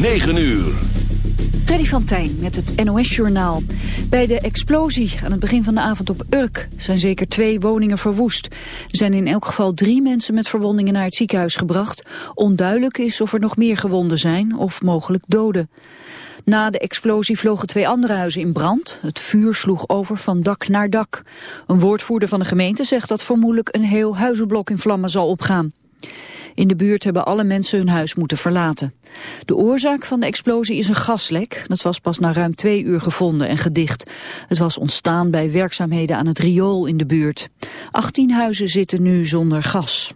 9 uur. Freddy van Tijn met het NOS-journaal. Bij de explosie aan het begin van de avond op Urk zijn zeker twee woningen verwoest. Er zijn in elk geval drie mensen met verwondingen naar het ziekenhuis gebracht. Onduidelijk is of er nog meer gewonden zijn of mogelijk doden. Na de explosie vlogen twee andere huizen in brand. Het vuur sloeg over van dak naar dak. Een woordvoerder van de gemeente zegt dat vermoedelijk een heel huizenblok in vlammen zal opgaan. In de buurt hebben alle mensen hun huis moeten verlaten. De oorzaak van de explosie is een gaslek. Dat was pas na ruim twee uur gevonden en gedicht. Het was ontstaan bij werkzaamheden aan het riool in de buurt. 18 huizen zitten nu zonder gas.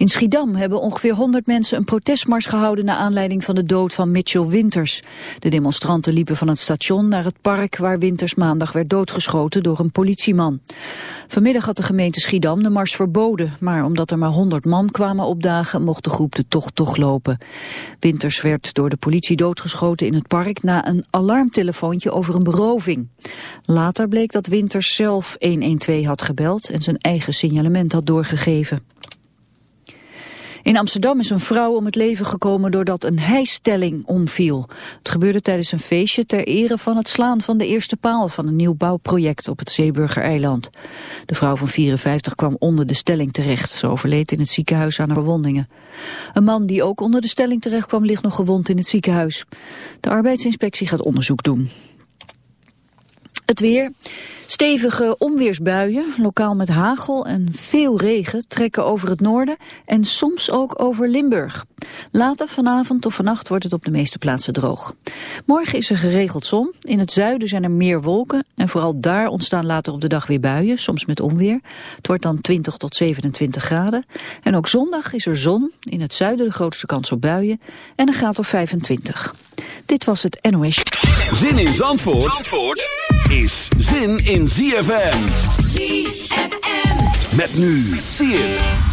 In Schiedam hebben ongeveer 100 mensen een protestmars gehouden... naar aanleiding van de dood van Mitchell Winters. De demonstranten liepen van het station naar het park... waar Winters maandag werd doodgeschoten door een politieman. Vanmiddag had de gemeente Schiedam de mars verboden... maar omdat er maar 100 man kwamen opdagen... mocht de groep de tocht toch lopen. Winters werd door de politie doodgeschoten in het park... na een alarmtelefoontje over een beroving. Later bleek dat Winters zelf 112 had gebeld... en zijn eigen signalement had doorgegeven. In Amsterdam is een vrouw om het leven gekomen doordat een hijstelling omviel. Het gebeurde tijdens een feestje ter ere van het slaan van de eerste paal van een nieuw bouwproject op het Zeeburger-eiland. De vrouw van 54 kwam onder de stelling terecht. Ze overleed in het ziekenhuis aan haar verwondingen. Een man die ook onder de stelling terecht kwam ligt nog gewond in het ziekenhuis. De arbeidsinspectie gaat onderzoek doen. Het weer. Stevige onweersbuien, lokaal met hagel en veel regen, trekken over het noorden en soms ook over Limburg. Later vanavond of vannacht wordt het op de meeste plaatsen droog. Morgen is er geregeld zon. In het zuiden zijn er meer wolken en vooral daar ontstaan later op de dag weer buien, soms met onweer. Het wordt dan 20 tot 27 graden. En ook zondag is er zon, in het zuiden de grootste kans op buien en een graad of 25. Dit was het NOS. Zin in Zandvoort, Zandvoort is zin in ZFM. ZFM. Met nu, zie het.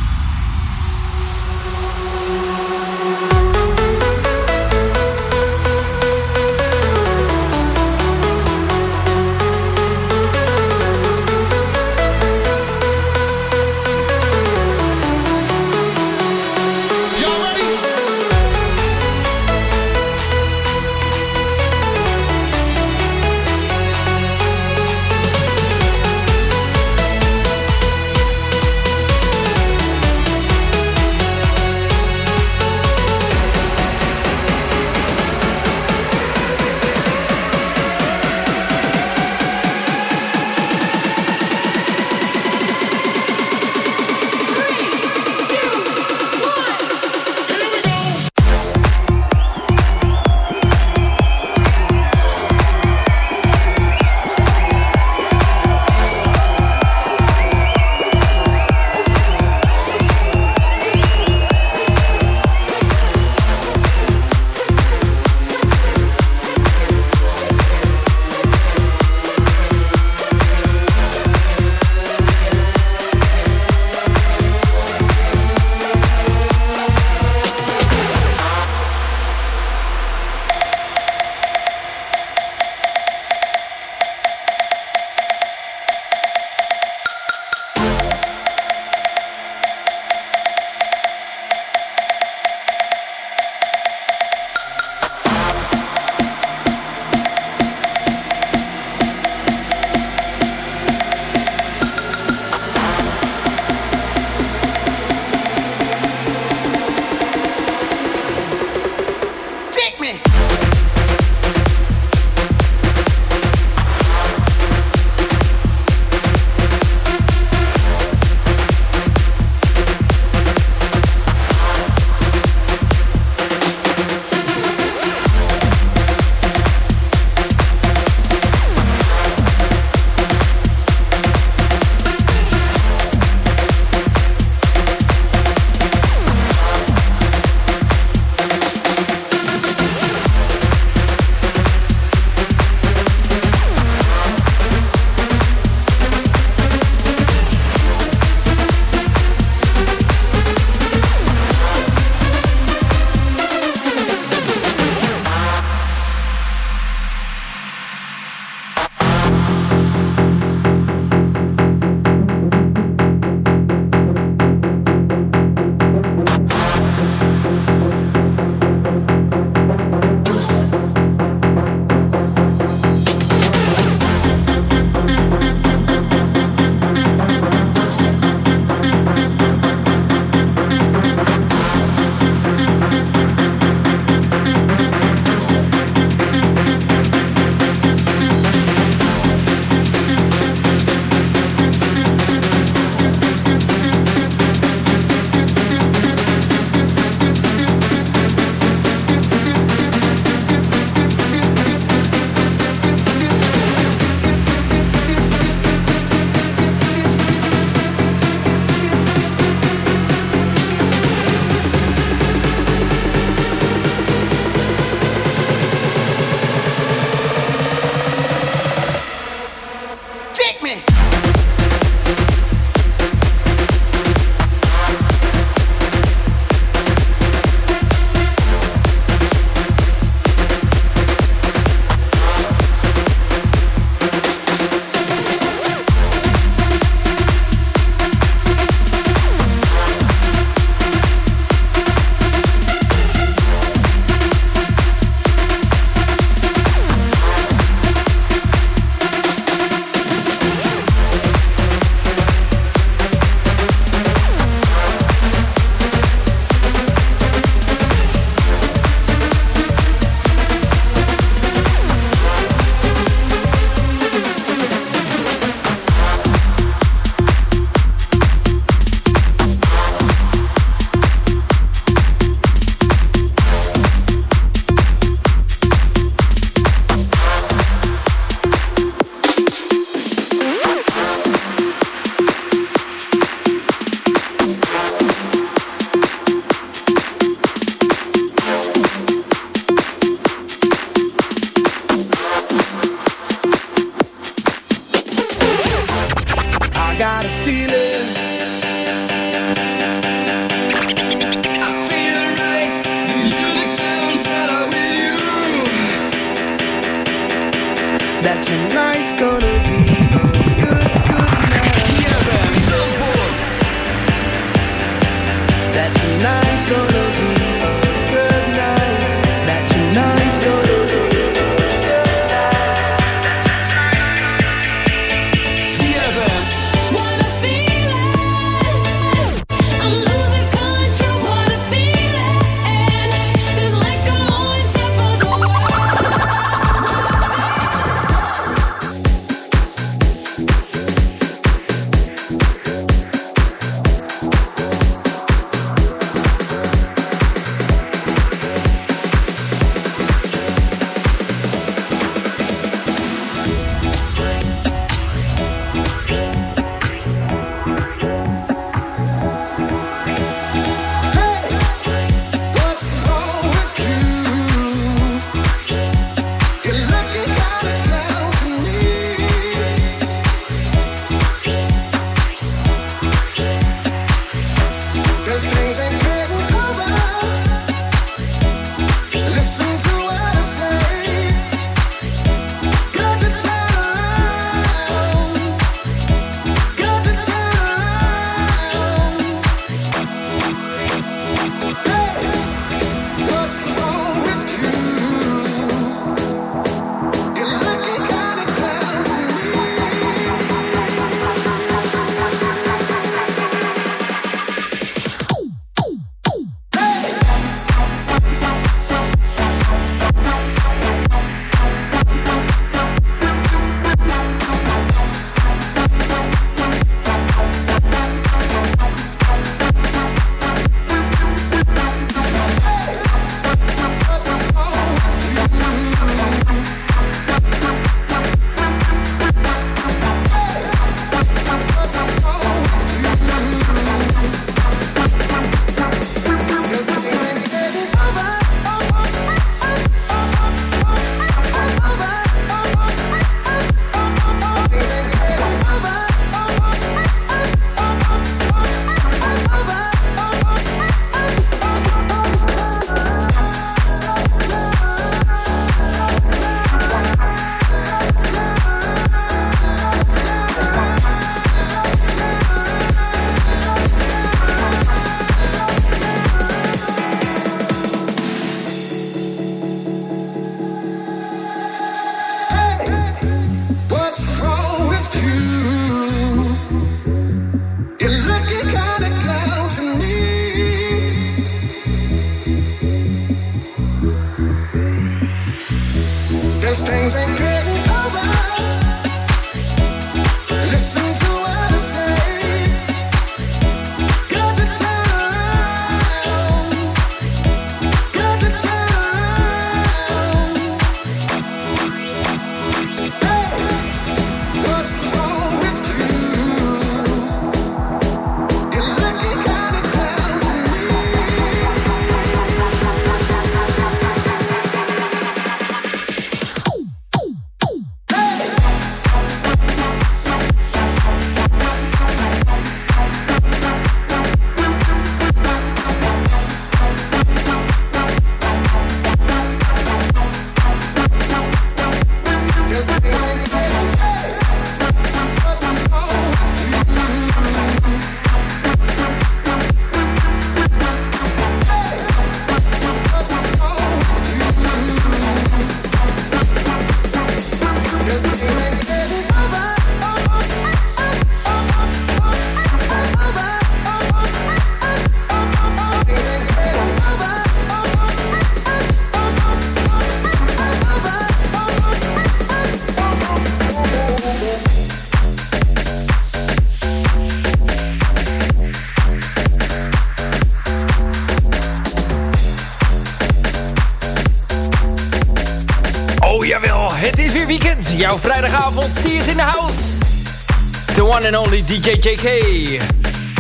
One and only DJ JK.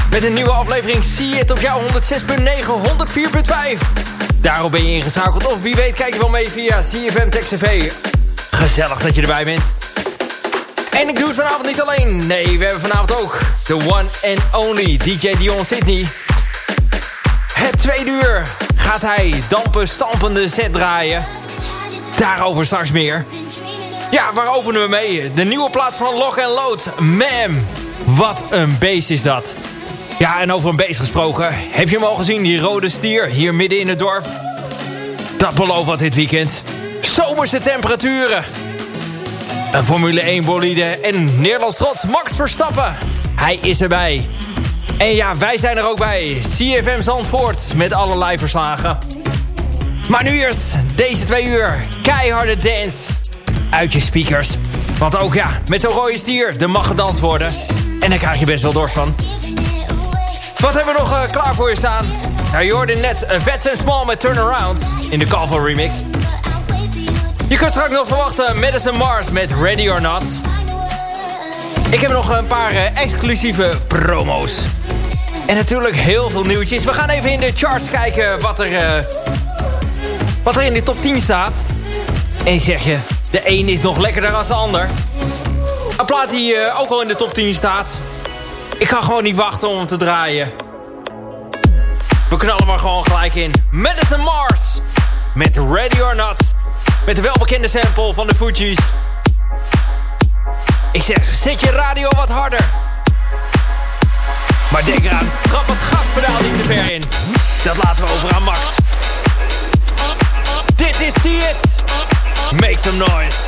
Met een nieuwe aflevering zie je het op jouw 106.9, 104.5. Daarop ben je ingeschakeld. Of wie weet kijk je wel mee via CFM Text TV. Gezellig dat je erbij bent. En ik doe het vanavond niet alleen. Nee, we hebben vanavond ook the one and only DJ Dion Sydney. Het tweede uur gaat hij dampen stampende set draaien. Daarover straks meer. Ja, waar openen we mee? De nieuwe plaats van and Load. Mam, wat een beest is dat. Ja, en over een beest gesproken. Heb je hem al gezien, die rode stier, hier midden in het dorp? Dat belooft wat dit weekend. Zomerse temperaturen. Een Formule 1 bolide en Nederlands trots Max Verstappen. Hij is erbij. En ja, wij zijn er ook bij. CFM Zandvoort met allerlei verslagen. Maar nu eerst deze twee uur. Keiharde dance. Uit je speakers. Want ook ja, met zo'n rode stier, er mag gedanst worden. En daar krijg je best wel dorst van. Wat hebben we nog uh, klaar voor je staan? Nou, je hoorde net uh, Vets and Small met Turnaround in de Calvo remix. Je kunt straks nog verwachten Madison Mars met Ready or Not. Ik heb nog een paar uh, exclusieve promo's. En natuurlijk heel veel nieuwtjes. We gaan even in de charts kijken wat er, wat er in de top 10 staat. En zeg je, de een is nog lekkerder dan de ander. Een plaat die ook al in de top 10 staat. Ik kan gewoon niet wachten om hem te draaien. We knallen maar gewoon gelijk in. Madison Mars. Met Ready or Not. Met de welbekende sample van de Fugees. Ik zeg, zet je radio wat harder. Maar denk eraan, trap het gaspedaal niet te ver in. Dat laten we over aan Max. Dit is See It. Make some noise.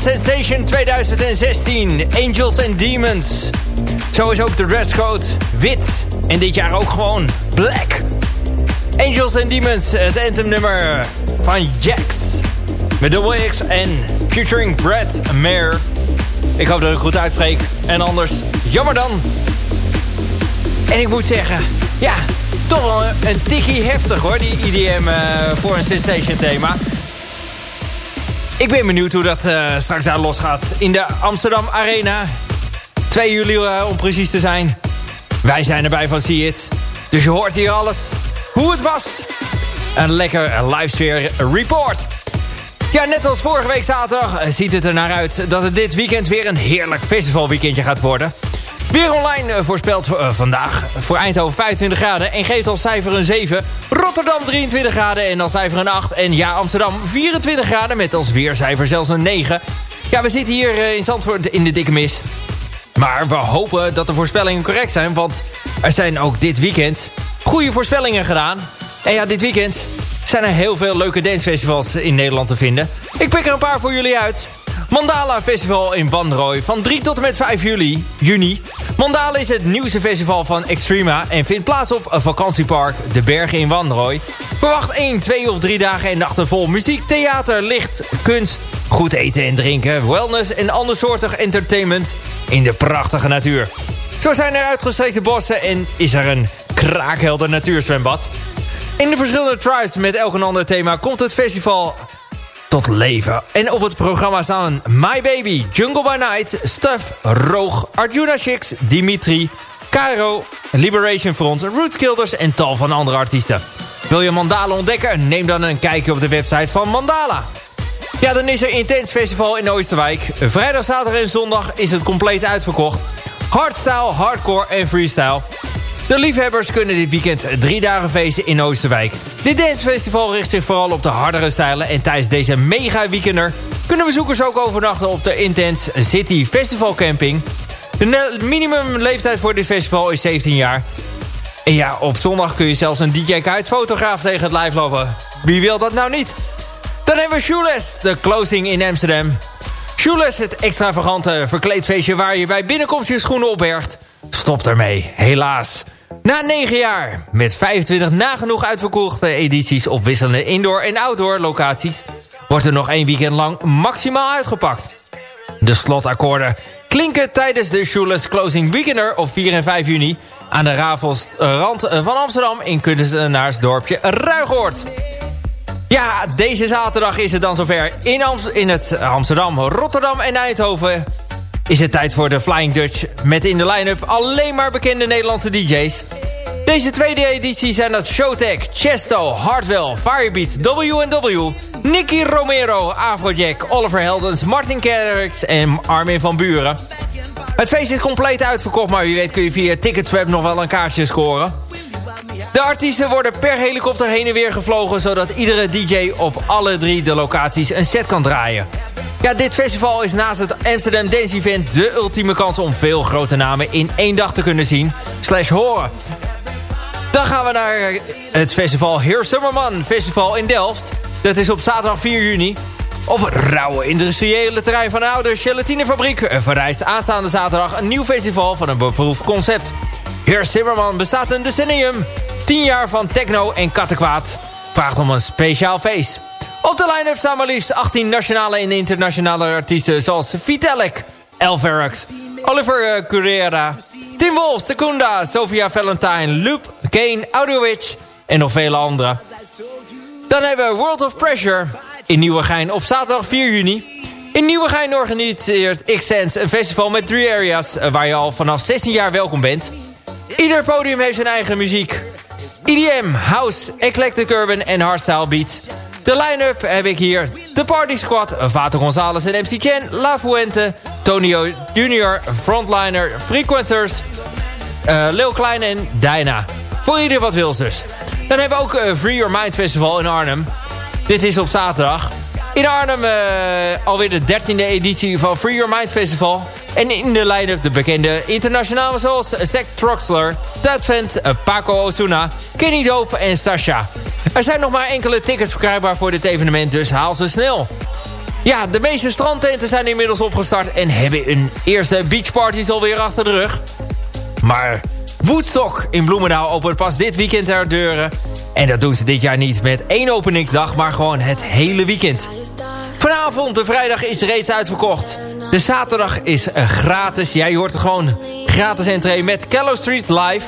Sensation 2016. Angels and Demons. Zo is ook de dresscode wit. En dit jaar ook gewoon black. Angels and Demons, het anthem nummer van Jax. Met Double X en featuring Brad Mayer. Ik hoop dat ik het goed uitspreek. En anders, jammer dan. En ik moet zeggen, ja, toch wel een tikkie heftig hoor, die IDM uh, eh, voor een Sensation thema. Ik ben benieuwd hoe dat uh, straks daar losgaat in de Amsterdam Arena. 2 juli uh, om precies te zijn. Wij zijn erbij van See It. Dus je hoort hier alles. Hoe het was. Een lekker livesfeer report. Ja, net als vorige week zaterdag ziet het er naar uit... dat het dit weekend weer een heerlijk festivalweekendje gaat worden. Weer online eh, voorspelt uh, vandaag voor Eindhoven 25 graden... en geeft als cijfer een 7. Rotterdam 23 graden en als cijfer een 8. En ja, Amsterdam 24 graden met als weercijfer zelfs een 9. Ja, we zitten hier uh, in Zandvoort in de dikke mist. Maar we hopen dat de voorspellingen correct zijn... want er zijn ook dit weekend goede voorspellingen gedaan. En ja, dit weekend zijn er heel veel leuke dancefestivals in Nederland te vinden. Ik pik er een paar voor jullie uit. Mandala Festival in Wanrooy van 3 tot en met 5 juli, juni. Mandala is het nieuwste festival van Extrema en vindt plaats op een vakantiepark De Bergen in Wanrooy. Verwacht 1, 2 of 3 dagen en nachten vol muziek, theater, licht, kunst, goed eten en drinken, wellness en andersoortig entertainment in de prachtige natuur. Zo zijn er uitgestrekte bossen en is er een kraakhelder natuurzwembad. In de verschillende tribes met elk een ander thema komt het festival tot leven. En op het programma staan My Baby, Jungle by Night, Stuff, Roog, Arjuna Chicks, Dimitri, Cairo, Liberation Front, Rootkilders en tal van andere artiesten. Wil je Mandala ontdekken? Neem dan een kijkje op de website van Mandala. Ja, dan is er Intens Festival in Oosterwijk. Vrijdag, zaterdag en zondag is het compleet uitverkocht. Hardstyle, hardcore en freestyle. De liefhebbers kunnen dit weekend drie dagen feesten in Oosterwijk. Dit dancefestival richt zich vooral op de hardere stijlen... en tijdens deze mega weekender kunnen bezoekers ook overnachten op de Intense City Festival Camping. De minimumleeftijd voor dit festival is 17 jaar. En ja, op zondag kun je zelfs een DJ Kite fotograaf tegen het lijf lopen. Wie wil dat nou niet? Dan hebben we Shoeless, de closing in Amsterdam. Shoeless, het extravagante verkleedfeestje waar je bij binnenkomst je schoenen opbergt. Stopt ermee, helaas. Na 9 jaar, met 25 nagenoeg uitverkochte edities op wisselende indoor- en outdoor locaties... wordt er nog één weekend lang maximaal uitgepakt. De slotakkoorden klinken tijdens de Shoeless Closing Weekender op 4 en 5 juni... aan de Ravelsrand van Amsterdam in kunstenaarsdorpje Ruigoord. Ja, deze zaterdag is het dan zover in, in het Amsterdam, Rotterdam en Eindhoven is het tijd voor de Flying Dutch... met in de line-up alleen maar bekende Nederlandse DJ's. Deze tweede editie zijn dat Showtek, Chesto, Hardwell, Firebeats, W&W... Nicky Romero, Afrojack, Oliver Heldens, Martin Kerks en Armin van Buren. Het feest is compleet uitverkocht, maar wie weet kun je via Ticketsweb nog wel een kaartje scoren. De artiesten worden per helikopter heen en weer gevlogen... zodat iedere DJ op alle drie de locaties een set kan draaien. Ja, dit festival is naast het Amsterdam Dance Event... de ultieme kans om veel grote namen in één dag te kunnen zien... slash horen. Dan gaan we naar het festival Heer Summerman Festival in Delft. Dat is op zaterdag 4 juni. Op het rauwe industriële terrein van de oude gelatinefabriek... verrijst aanstaande zaterdag een nieuw festival van een beproefd concept. Heer Zimmerman bestaat een decennium. 10 jaar van techno en kattenkwaad. Vraagt om een speciaal feest. Op de line-up staan maar liefst 18 nationale en internationale artiesten... zoals Vitalik, Elverax, Oliver uh, Curera, Tim Wolf, Secunda, Sofia Valentine, Loop, Kane, Audiowitch en nog vele anderen. Dan hebben we World of Pressure in Nieuwegein op zaterdag 4 juni. In Nieuwegein organiseert X-Sense een festival met drie areas... Eh, waar je al vanaf 16 jaar welkom bent. Ieder podium heeft zijn eigen muziek. EDM, House, Eclectic Urban en Hardstyle Beats... De line-up heb ik hier. De Party Squad, Vater Gonzalez en MC Chen, La Fuente, Tonio Junior, Frontliner, Frequencers, uh, Lil Klein en Dyna. Voor ieder wat wils dus. Dan hebben we ook uh, Free Your Mind Festival in Arnhem. Dit is op zaterdag. In Arnhem uh, alweer de dertiende editie van Free Your Mind Festival. En in de line-up de bekende internationale zoals Zack Troxler, Ted Vent, Paco Osuna, Kenny Dope en Sasha. Er zijn nog maar enkele tickets verkrijgbaar voor dit evenement, dus haal ze snel. Ja, de meeste strandtenten zijn inmiddels opgestart en hebben hun eerste beachparties alweer achter de rug. Maar Woodstock in Bloemendaal opent pas dit weekend haar deuren. En dat doen ze dit jaar niet met één openingsdag, maar gewoon het hele weekend. Vanavond, de vrijdag, is reeds uitverkocht. De zaterdag is gratis. Jij hoort het gewoon gratis entree met Kello Street live.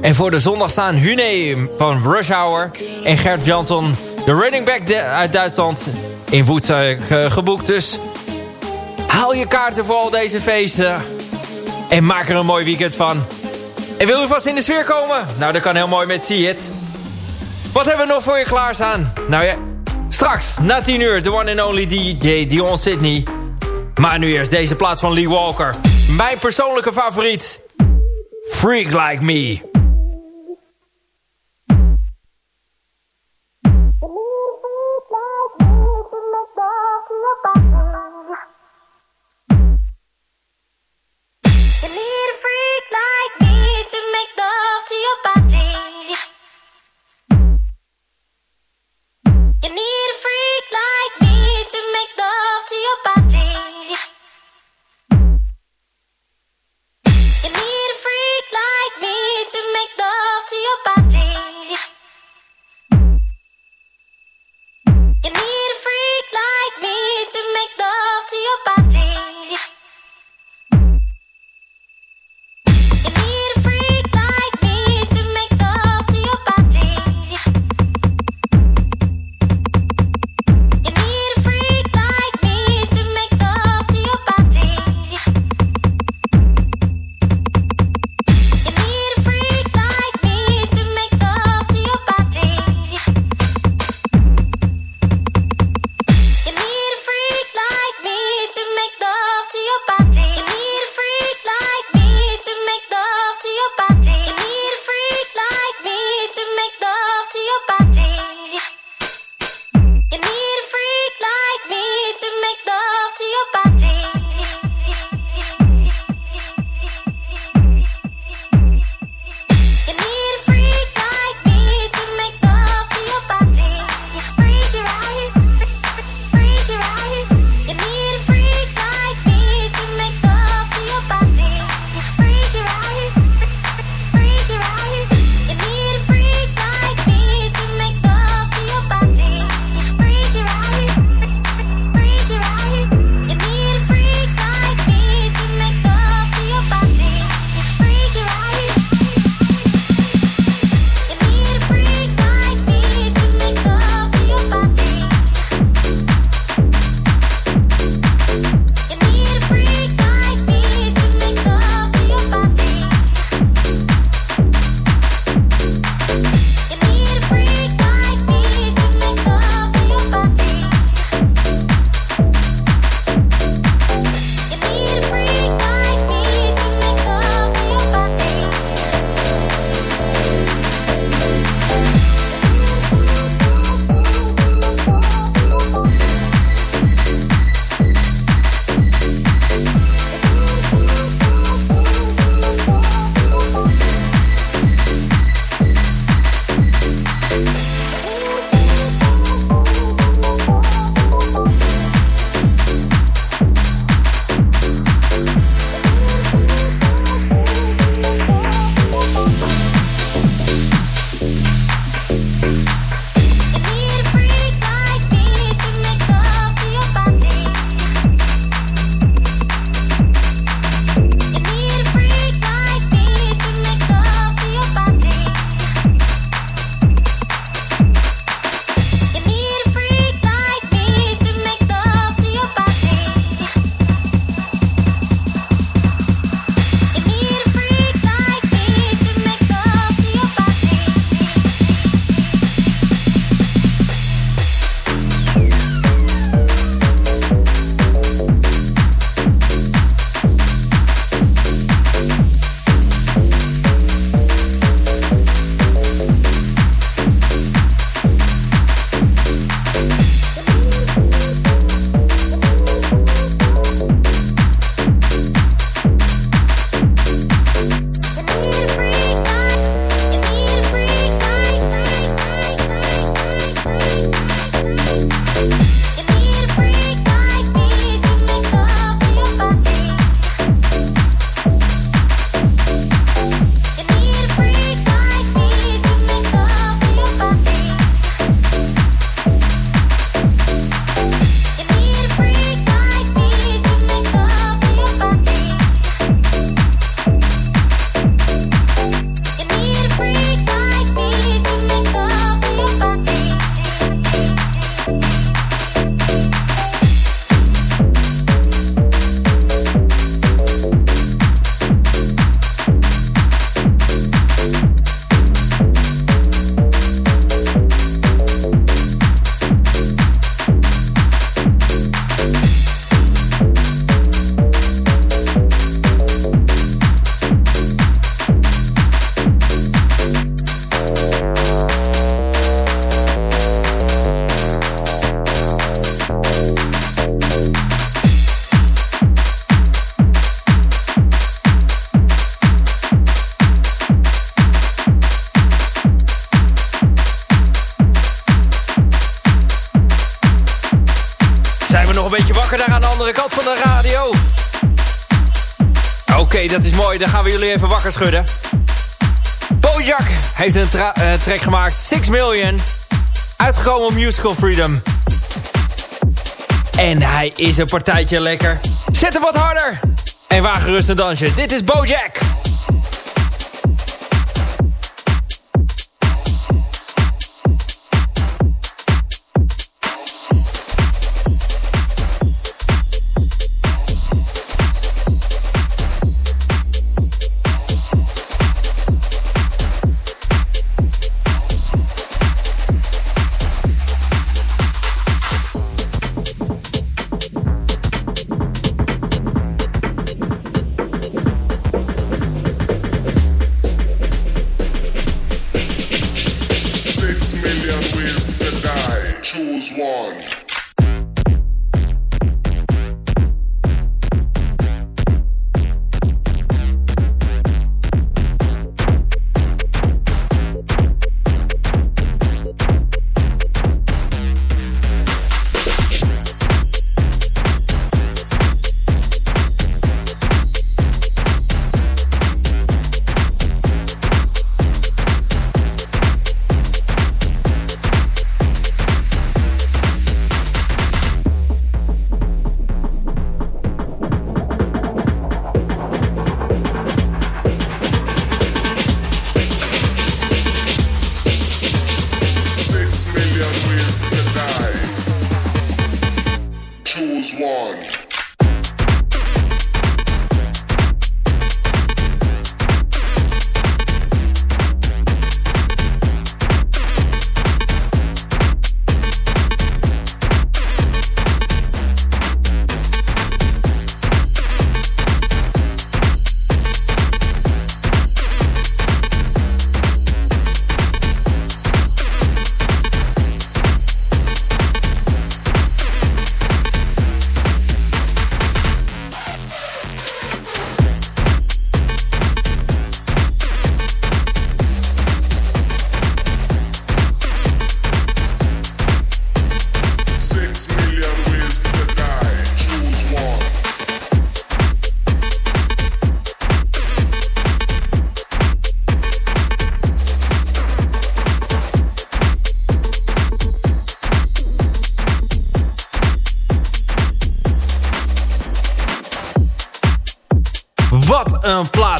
En voor de zondag staan Hune van Rush Hour en Gert Jansson, de running back uit Duitsland, in Woensdag geboekt. Dus haal je kaarten voor al deze feesten en maak er een mooi weekend van. En wil je vast in de sfeer komen? Nou, dat kan heel mooi met See It. Wat hebben we nog voor je klaarstaan? Nou ja, straks, na 10 uur, de one and only DJ Dion Sydney. Maar nu eerst deze plaats van Lee Walker. Mijn persoonlijke favoriet. Freak Like Me. Gaan we jullie even wakker schudden. Bojack heeft een uh, track gemaakt. 6 Million. Uitgekomen op Musical Freedom. En hij is een partijtje lekker. Zet hem wat harder. En wagen gerust een dansje. Dit is Bojack.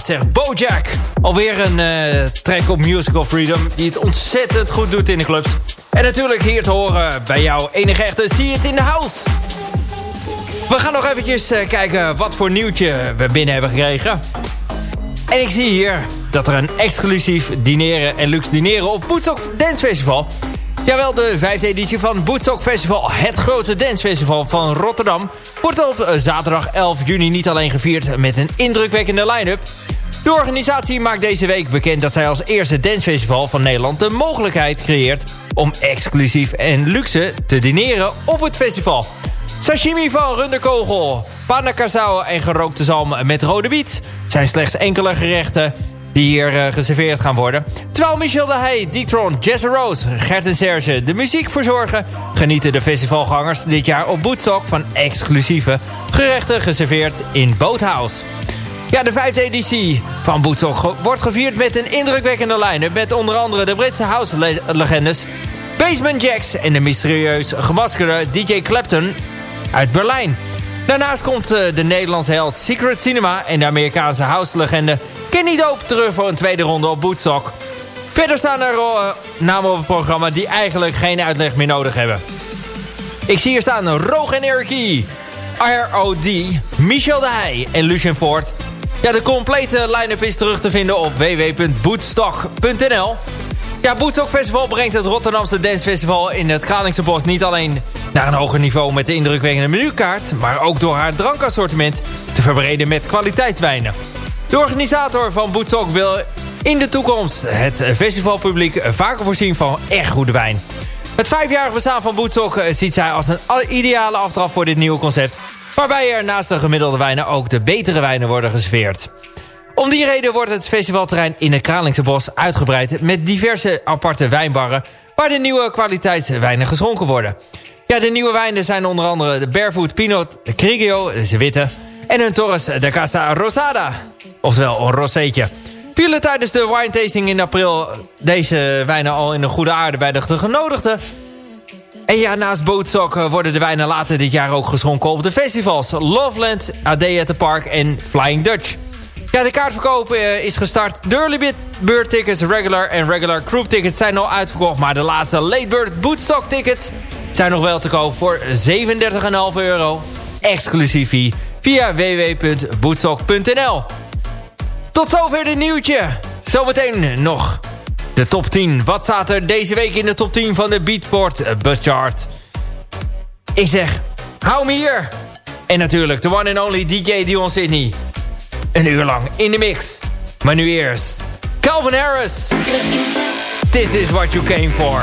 Zegt Bojack. Alweer een uh, track op Musical Freedom die het ontzettend goed doet in de clubs. En natuurlijk hier te horen bij jou enige echte See It in the House. We gaan nog eventjes uh, kijken wat voor nieuwtje we binnen hebben gekregen. En ik zie hier dat er een exclusief dineren en luxe dineren op Woodstock Dance Festival... Jawel, de vijfde editie van Woodstock Festival, het grootste dancefestival van Rotterdam... wordt op eh, zaterdag 11 juni niet alleen gevierd met een indrukwekkende line-up... De organisatie maakt deze week bekend dat zij als eerste dancefestival van Nederland de mogelijkheid creëert om exclusief en luxe te dineren op het festival. Sashimi van runderkogel, panna en gerookte zalm met rode biet zijn slechts enkele gerechten die hier uh, geserveerd gaan worden. Terwijl Michel de Heij, Detron, Jesse Rose, Gert en Serge de muziek verzorgen... genieten de festivalgangers dit jaar op Bootstock van exclusieve gerechten geserveerd in Boathouse. Ja, de vijfde editie van Bootstock wordt gevierd met een indrukwekkende line met onder andere de Britse house-legendes... Basement Jacks en de mysterieus gemaskerde DJ Clapton uit Berlijn. Daarnaast komt uh, de Nederlandse held Secret Cinema en de Amerikaanse house-legende Kenny Dope terug voor een tweede ronde op Bootstock. Verder staan er uh, namen op het programma die eigenlijk geen uitleg meer nodig hebben. Ik zie hier staan Roog en ROD, Michel de Heij en Lucien Ford. Ja, de complete line-up is terug te vinden op www.bootstock.nl. Ja, Bootstock Festival brengt het Rotterdamse Dancefestival in het Kralingse Bos niet alleen naar een hoger niveau met de indrukwekkende menukaart, maar ook door haar drankassortiment te verbreden met kwaliteitswijnen. De organisator van Boetok wil in de toekomst het festivalpubliek vaker voorzien van echt goede wijn. Het vijfjarig bestaan van Boetok ziet zij als een ideale aftrap voor dit nieuwe concept... waarbij er naast de gemiddelde wijnen ook de betere wijnen worden geserveerd. Om die reden wordt het festivalterrein in het Kralingse Bos uitgebreid... met diverse aparte wijnbarren waar de nieuwe kwaliteitswijnen geschonken worden. Ja, de nieuwe wijnen zijn onder andere de Barefoot Pinot dat is de witte... en een Torres de Casa Rosada, oftewel een roséetje. Vielen tijdens de wine tasting in april deze wijnen al in een goede aarde bij de genodigden. En ja, naast Bootsok worden de wijnen later dit jaar ook geschonken op de festivals. Loveland, A Day at the Park en Flying Dutch. Ja, de kaartverkoop uh, is gestart. De early bird tickets, regular en regular group tickets zijn al uitverkocht. Maar de laatste late bird bootstock tickets zijn nog wel te koop voor 37,5 euro. Exclusief via www.bootstock.nl. Tot zover dit nieuwtje. Zometeen nog de top 10. Wat staat er deze week in de top 10 van de Beatport Bus Chart? Ik zeg, hou me hier. En natuurlijk de one and only DJ Dion Sydney. Een uur lang in de mix. Maar nu eerst Calvin Harris. This is what you came for.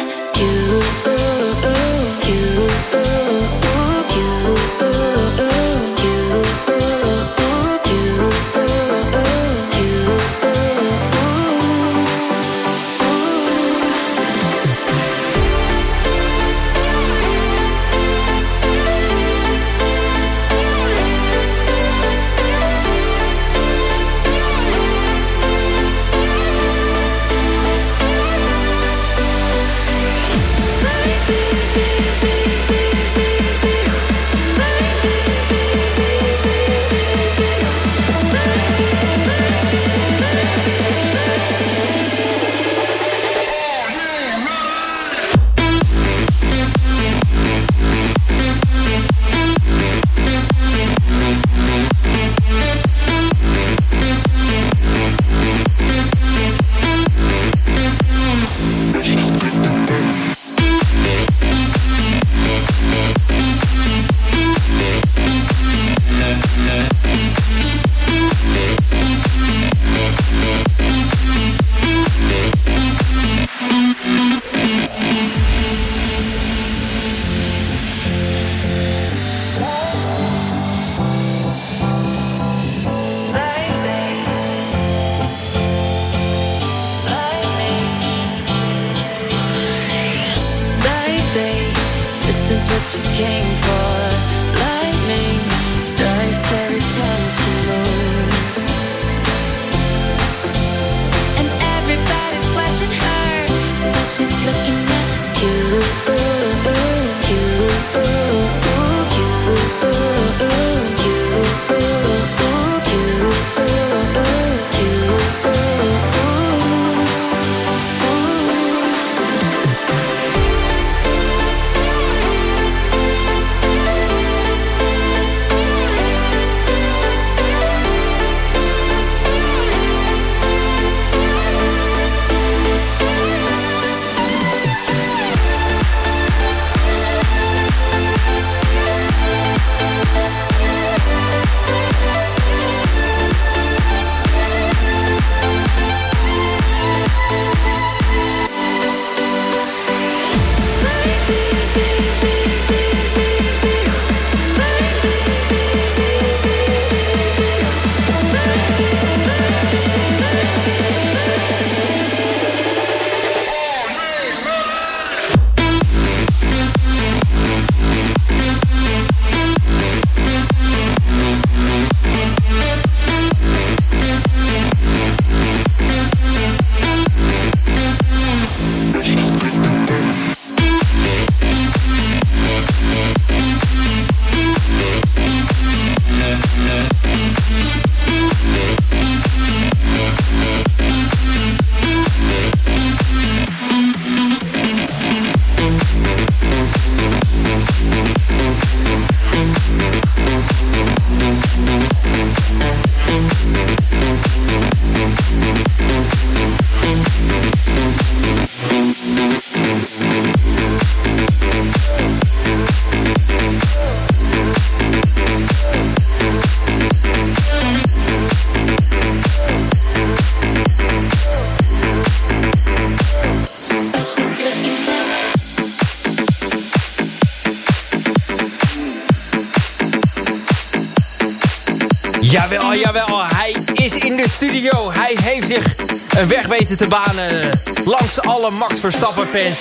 weten te banen langs alle Max Verstappen fans.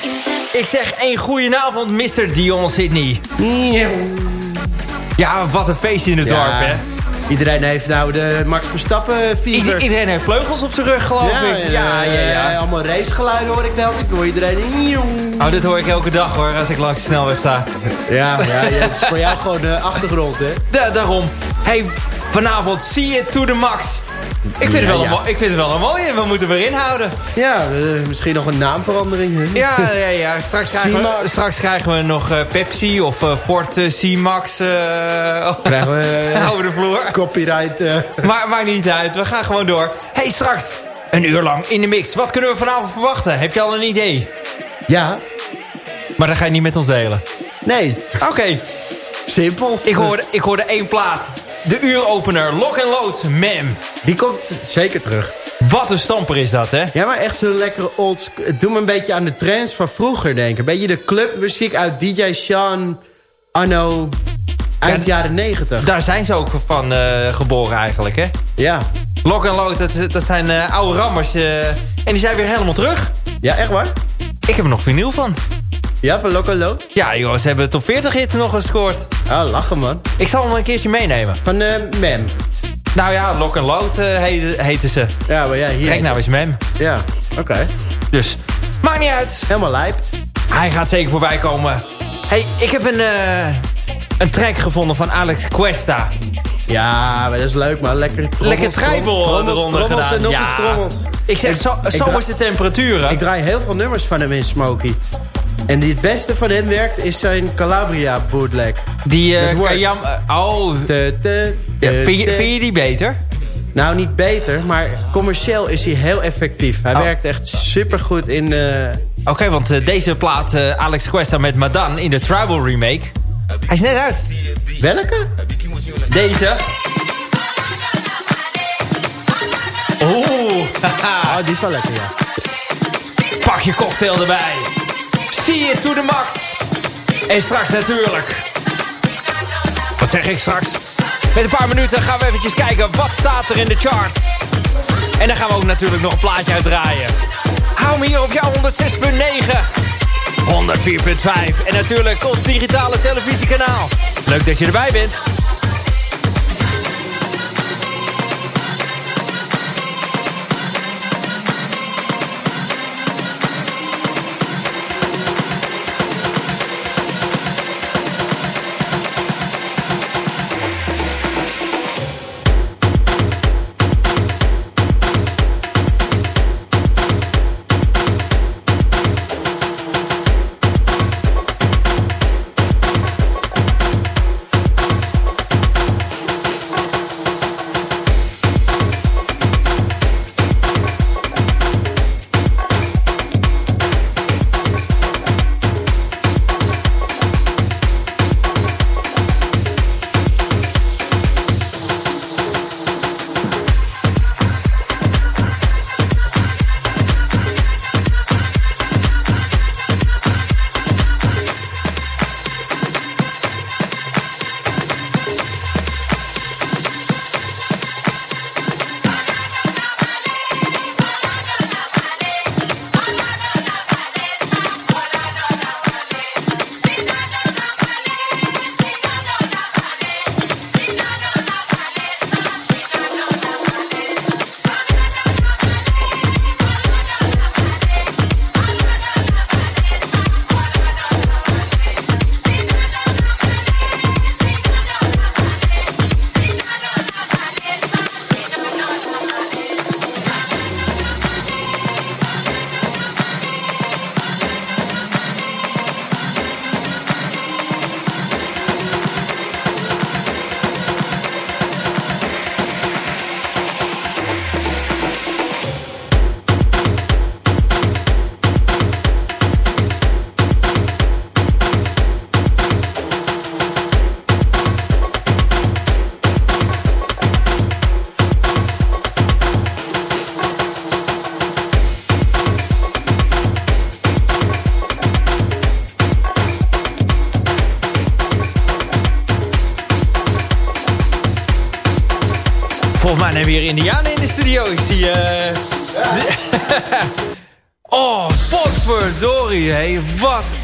Ik zeg een goedenavond, Mr. Dion Sydney. Ja, wat een feest in het Ja. dorp, hè? Iedereen heeft nou de Max Verstappen fever. Ieder- iedereen heeft vleugels op zijn rug, geloof ja, ik. Ja, ja, ja. Allemaal racegeluiden hoor ik telkens. Ik hoor iedereen... Oh, dit hoor ik elke dag, hoor, als ik langs de snelweg sta. Ja, ja, ja, het is voor jou gewoon de achtergrond, hè? Da- daarom. Hey, vanavond see it to the max. Ik vind, het, wel een, ik vind het wel een mooie. We moeten weer inhouden. Ja, eh, misschien nog een naamverandering. Hè? Ja, ja, ja. Straks, krijgen we, straks krijgen we nog eh, Pepsi of eh, Ford C-Max Krijgen we over de vloer. copyright... Maar maakt niet uit. We gaan gewoon door. Hey, straks een uur lang in de mix. Wat kunnen we vanavond verwachten? Heb je al een idee? ja, Maar dat ga je niet met ons delen. nee, Oké. simpel. Ik hoorde, ik hoorde één plaat. De uuropener. Lock and Load. Mem. Die komt zeker terug. Wat een stamper is dat, hè? Ja, maar echt zo'n lekkere old... Het doet me een beetje aan de trends van vroeger denken. Een beetje de clubmuziek uit DJ Sean anno eind Ja, jaren negentig. Daar zijn ze ook van eh, geboren eigenlijk, hè? Ja. Lock and Load, dat, dat zijn eh, oude rammers. eh, en die zijn weer helemaal terug. ja, echt waar? Ik heb er nog vinyl van. Ja, van Loco Lo? Ja, joh, ze hebben top 40 hit nog gescoord. Ah, lachen man. Ik zal hem een keertje meenemen. Van eh Mem. Nou ja, Lock and Load eh, heette, heten ze. Ja, maar ja, hier. Kijk nou eens, mem. Ja, oké. Dus, maakt niet uit. Helemaal lijp. Hij gaat zeker voorbij komen. hey, ik heb een, eh, een track gevonden van Alex Cuesta. Ja, maar dat is leuk man. Lekker trommels. Lekker trijbel trommels, eronder trommels gedaan. en nog Ja. eens trommels. Ik zeg, Ik- zo, ik zo dra- is de temperaturen. Ik draai heel veel nummers van hem in Smokey. En die het beste van hem werkt is zijn Calabria bootleg. Die eh Met Word. Kajam... eh, oh, ja, te, vind, je, te. vind je die beter? Nou, niet beter, maar commercieel is hij heel effectief. Hij Oh. werkt echt supergoed in... eh, Oké, want eh, deze plaat, eh, Alex Cuesta met Madan in de Tribal remake... Hij is net uit. welke? Deze. Oeh. Oh, die is wel lekker, ja. pak je cocktail erbij. See it to the max. En straks natuurlijk. Wat zeg ik straks? Met een paar minuten gaan we eventjes kijken wat staat er in de charts. En dan gaan we ook natuurlijk nog een plaatje uitdraaien. Hou me hier op jouw 106.9. 104.5. En natuurlijk ons digitale televisiekanaal. Leuk dat je erbij bent.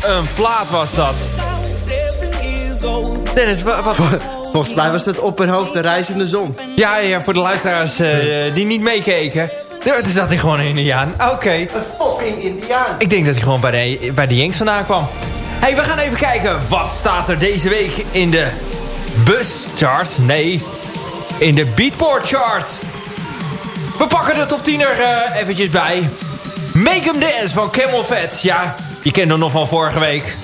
Een plaat was dat. Dennis, wat... wat Volgens mij was het op hun hoofd de reizende zon. ja, ja, voor de luisteraars eh, die niet meekeken. Er er zat hij gewoon een Indiaan. Oké. Een fucking Indiaan. Ik denk dat hij gewoon bij de, bij de Yanks vandaan kwam. hey, we gaan even kijken. Wat staat er deze week in de buscharts? Nee, in de Beatport chart. We pakken de top 10 er eh, eventjes bij. Make 'em Dance van Camel Fat. Ja, je kent hem nog van vorige week.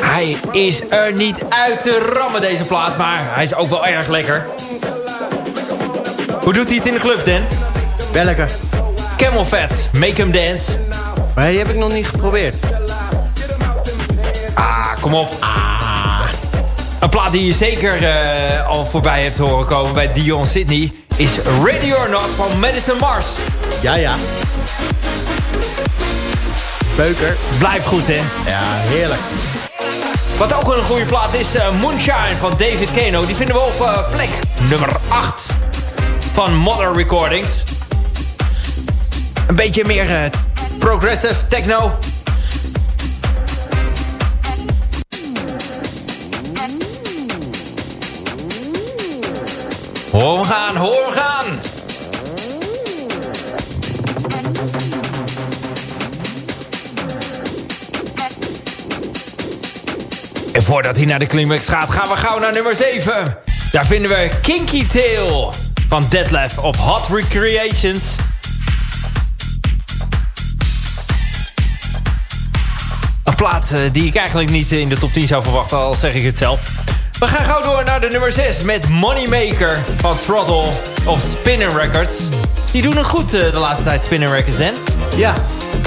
Hij is er niet uit te rammen, deze plaat. Maar hij is ook wel erg lekker. Hoe doet hij het in de club, Dan? Welke? Camel Fat, Make 'em Dance. Maar die heb ik nog niet geprobeerd. Ah, kom op. Ah. Een plaat die je zeker eh, al voorbij hebt horen komen bij Dion Sydney... is Ready or Not van Madison Mars. Ja, ja. Beuker. Blijf goed, hè. Ja, heerlijk. Wat ook een goede plaat is eh, Moonshine van David Kano. Die vinden we op eh, plek nummer 8 van Modern Recordings. Een beetje meer eh, progressive techno. Hoor we gaan, hoor En voordat hij naar de climax gaat, gaan we gauw naar nummer 7. Daar vinden we Kinky Tail van Deadlift op Hot Recreations. Een plaat eh, die ik eigenlijk niet in de top 10 zou verwachten, al zeg ik het zelf. We gaan gauw door naar de nummer 6 met Moneymaker van Throttle op Spinning Records. Die doen het goed eh, de laatste tijd, Spinning Records, Dan. Ja.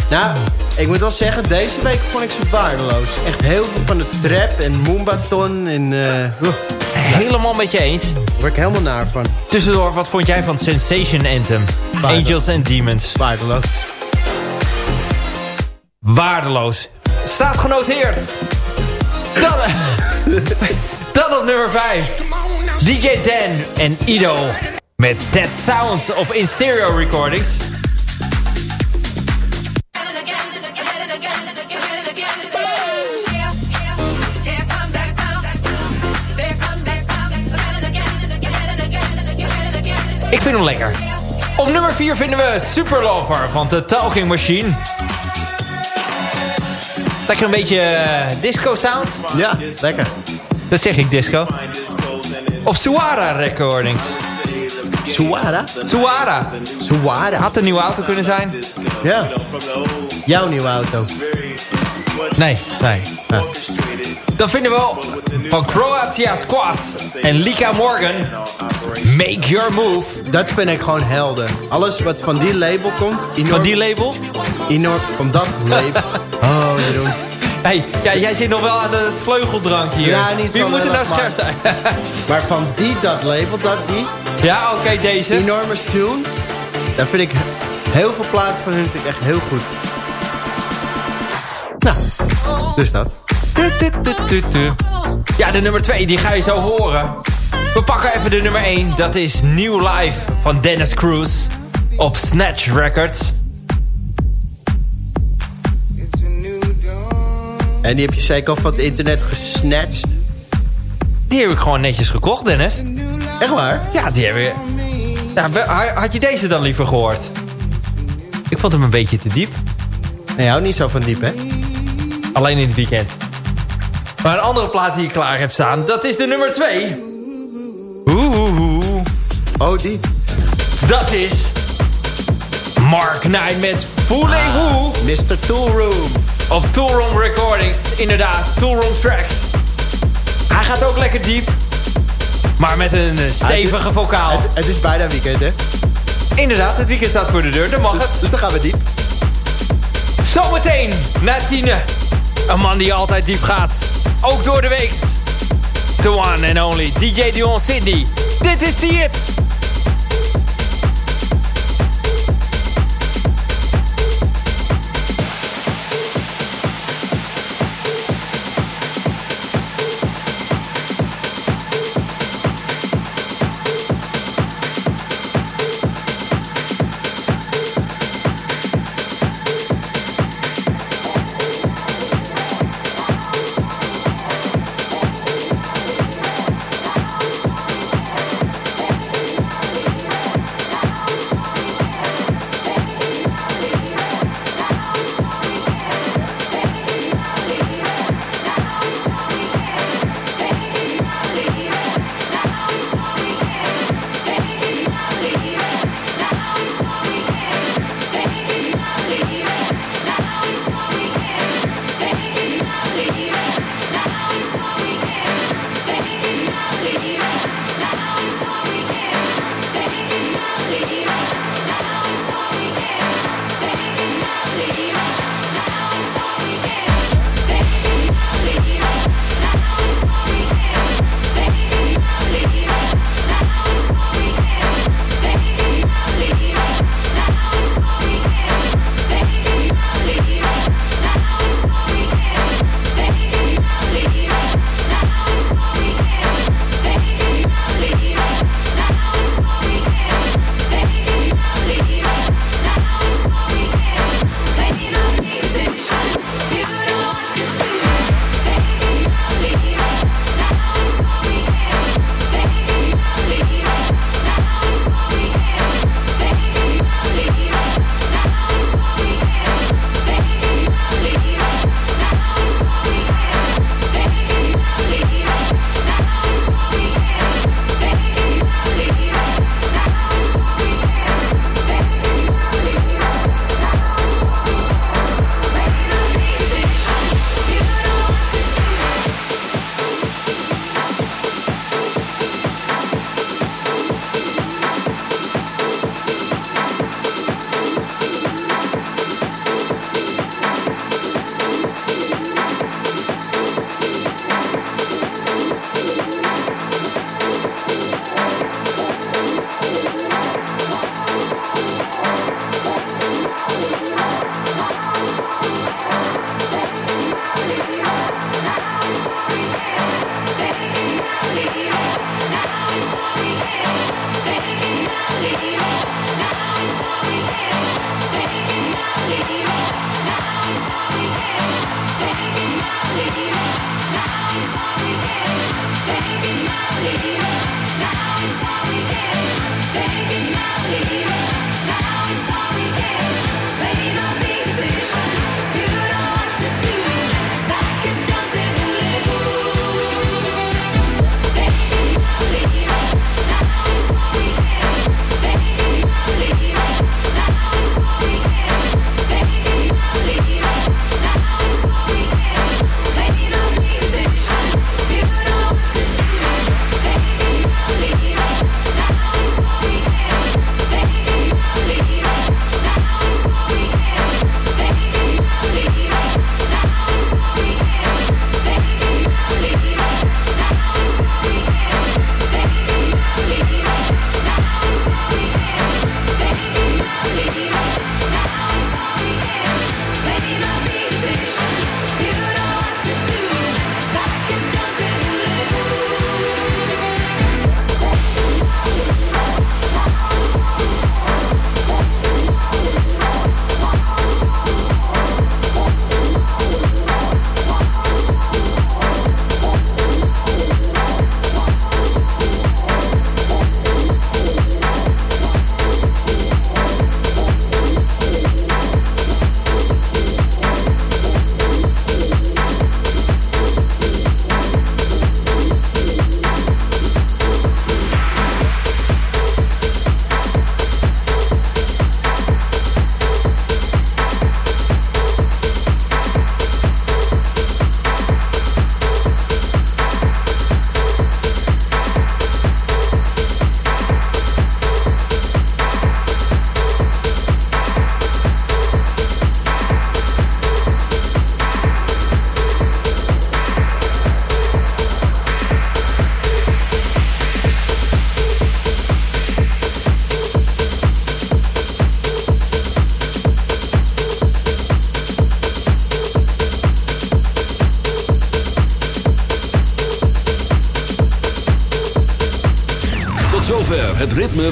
Nou, ik moet wel zeggen, deze week vond ik ze waardeloos. Echt heel veel van de trap en moombaton en... eh Helemaal met je eens. daar word ik helemaal naar van. Tussendoor, wat vond jij van Sensation Anthem? Angels and Demons. Waardeloos. Waardeloos. Staat genoteerd. Dan, dan op nummer 5. DJ Dan en Ido. Met That Sound op In Stereo Recordings. Ik vind hem lekker. Op nummer 4 vinden we Super Lover van The Talking Machine. Lekker een beetje eh, disco sound. Ja, lekker. Dat zeg ik disco. Op Suara Recordings. Suara? Suara. Suara? Had een nieuwe auto kunnen zijn. Ja. Jouw nieuwe auto. Nee, nee. Dan vinden we van Croatia Squad en Lika Morgan. Make Your Move. Dat vind ik gewoon helder. Alles wat van die label komt. Enorm, Van die label. enorm, van dat label. Oh, Jeroen. Hey, ja, jij zit nog wel aan het vleugeldrank hier. Ja, niet Wie zo moet er nou scherp zijn? Maar van die, dat label, dat die. ja, oké, deze. Enormous Tunes. Daar vind ik heel veel platen van hun vind ik echt heel goed. Nou, dus dat. Ja, de nummer 2, die ga je zo horen. We pakken even de nummer 1. Dat is New Life van Dennis Cruz op Snatch Records. En die heb je zeker al van het internet gesnatcht. Die heb ik gewoon netjes gekocht, Dennis. Echt waar? Ja, die heb ik... Had je deze dan liever gehoord? Ik vond hem een beetje te diep. Nee, houdt niet zo van diep, hè? Alleen in het weekend. Maar een andere plaat die ik klaar heb staan, dat is de nummer 2. Oeh. Oh, die. Dat is... Mark Knight met Fooling Who Mr. Toolroom. op Toolroom Recordings. Inderdaad, Toolroom Tracks. Hij gaat ook lekker diep. Maar met een eh, stevige vocaal. Het, het is bijna weekend, hè? Inderdaad, het weekend staat voor de deur. Dan mag het. Dus dan gaan we diep. Zometeen, na tienen. Een man die altijd diep gaat. Ook door de week. The one and only DJ Dion Sydney. Did you See It.